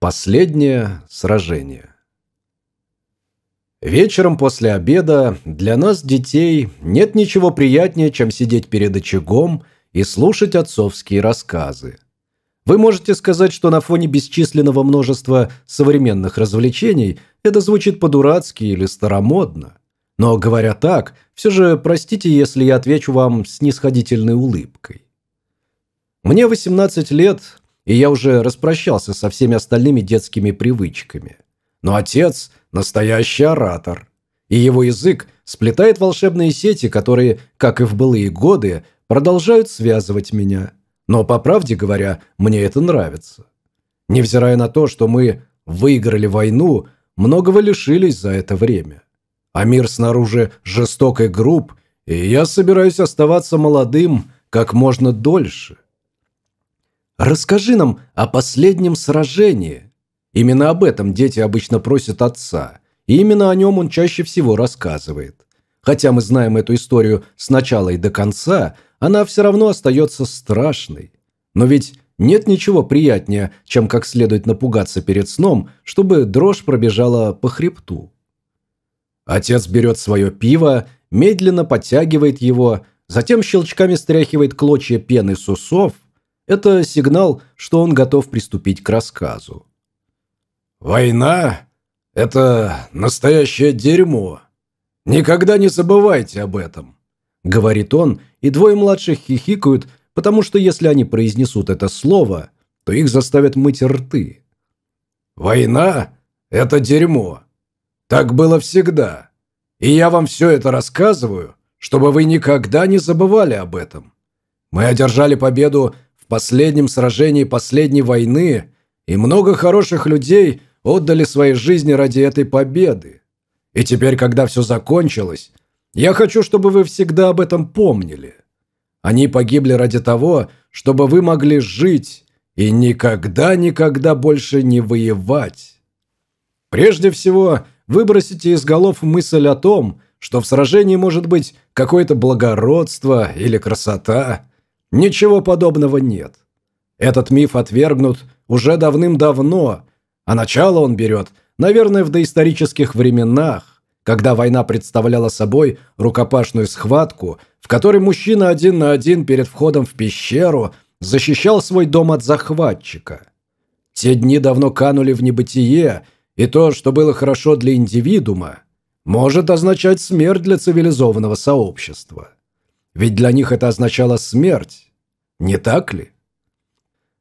Последнее сражение. Вечером после обеда для нас, детей, нет ничего приятнее, чем сидеть перед очагом и слушать отцовские рассказы. Вы можете сказать, что на фоне бесчисленного множества современных развлечений это звучит по-дурацки или старомодно. Но, говоря так, все же простите, если я отвечу вам с нисходительной улыбкой. Мне 18 лет, и я уже распрощался со всеми остальными детскими привычками. Но отец – настоящий оратор, и его язык сплетает волшебные сети, которые, как и в былые годы, продолжают связывать меня. Но, по правде говоря, мне это нравится. Невзирая на то, что мы выиграли войну, многого лишились за это время. А мир снаружи жесток и груб, и я собираюсь оставаться молодым как можно дольше. Расскажи нам о последнем сражении. Именно об этом дети обычно просят отца, и именно о нем он чаще всего рассказывает. Хотя мы знаем эту историю с начала и до конца, она все равно остается страшной. Но ведь нет ничего приятнее, чем как следует напугаться перед сном, чтобы дрожь пробежала по хребту. Отец берет свое пиво, медленно подтягивает его, затем щелчками стряхивает клочья пены с усов – это сигнал, что он готов приступить к рассказу. «Война – это настоящее дерьмо. Никогда не забывайте об этом», – говорит он, и двое младших хихикают, потому что если они произнесут это слово, то их заставят мыть рты. «Война – это дерьмо. Так было всегда. И я вам все это рассказываю, чтобы вы никогда не забывали об этом. Мы одержали победу последнем сражении последней войны, и много хороших людей отдали свои жизни ради этой победы. И теперь, когда все закончилось, я хочу, чтобы вы всегда об этом помнили. Они погибли ради того, чтобы вы могли жить и никогда-никогда больше не воевать. Прежде всего, выбросите из голов мысль о том, что в сражении может быть какое-то благородство или красота – Ничего подобного нет. Этот миф отвергнут уже давным-давно, а начало он берет, наверное, в доисторических временах, когда война представляла собой рукопашную схватку, в которой мужчина один на один перед входом в пещеру защищал свой дом от захватчика. Те дни давно канули в небытие, и то, что было хорошо для индивидуума, может означать смерть для цивилизованного сообщества. Ведь для них это означало смерть, не так ли?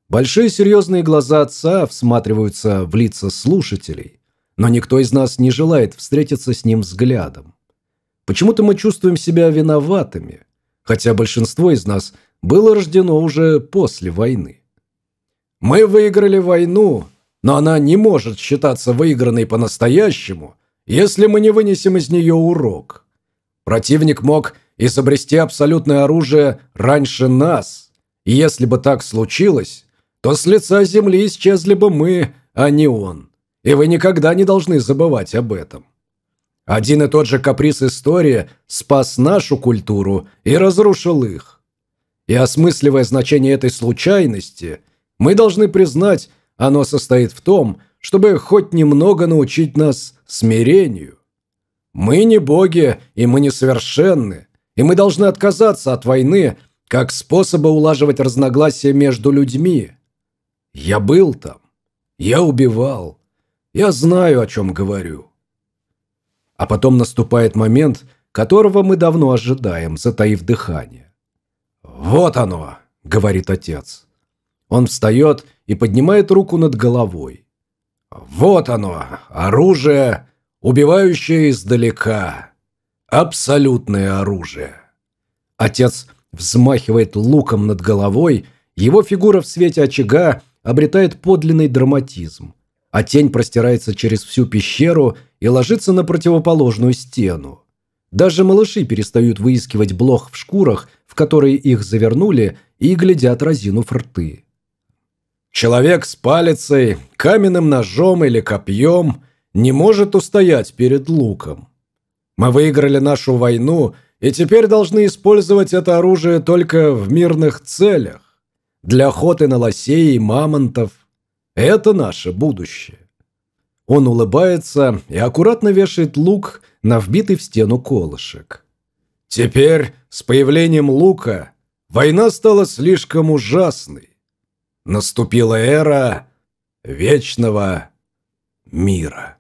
Большие серьезные глаза отца всматриваются в лица слушателей, но никто из нас не желает встретиться с ним взглядом. Почему-то мы чувствуем себя виноватыми, хотя большинство из нас было рождено уже после войны. Мы выиграли войну, но она не может считаться выигранной по-настоящему, если мы не вынесем из нее урок. Противник мог изобрести абсолютное оружие раньше нас. И если бы так случилось, то с лица земли исчезли бы мы, а не он. И вы никогда не должны забывать об этом. Один и тот же каприз истории спас нашу культуру и разрушил их. И осмысливая значение этой случайности, мы должны признать, оно состоит в том, чтобы хоть немного научить нас смирению. Мы не боги, и мы не совершенны, и мы должны отказаться от войны как способа улаживать разногласия между людьми. Я был там. Я убивал. Я знаю, о чем говорю. А потом наступает момент, которого мы давно ожидаем, затаив дыхание. «Вот оно!» – говорит отец. Он встает и поднимает руку над головой. «Вот оно! Оружие, убивающее издалека!» Абсолютное оружие. Отец взмахивает луком над головой, его фигура в свете очага обретает подлинный драматизм, а тень простирается через всю пещеру и ложится на противоположную стену. Даже малыши перестают выискивать блох в шкурах, в которые их завернули, и глядят разинув рты. Человек с палицей, каменным ножом или копьем не может устоять перед луком. Мы выиграли нашу войну и теперь должны использовать это оружие только в мирных целях. Для охоты на лосей и мамонтов. Это наше будущее. Он улыбается и аккуратно вешает лук на вбитый в стену колышек. Теперь, с появлением лука, война стала слишком ужасной. Наступила эра вечного мира.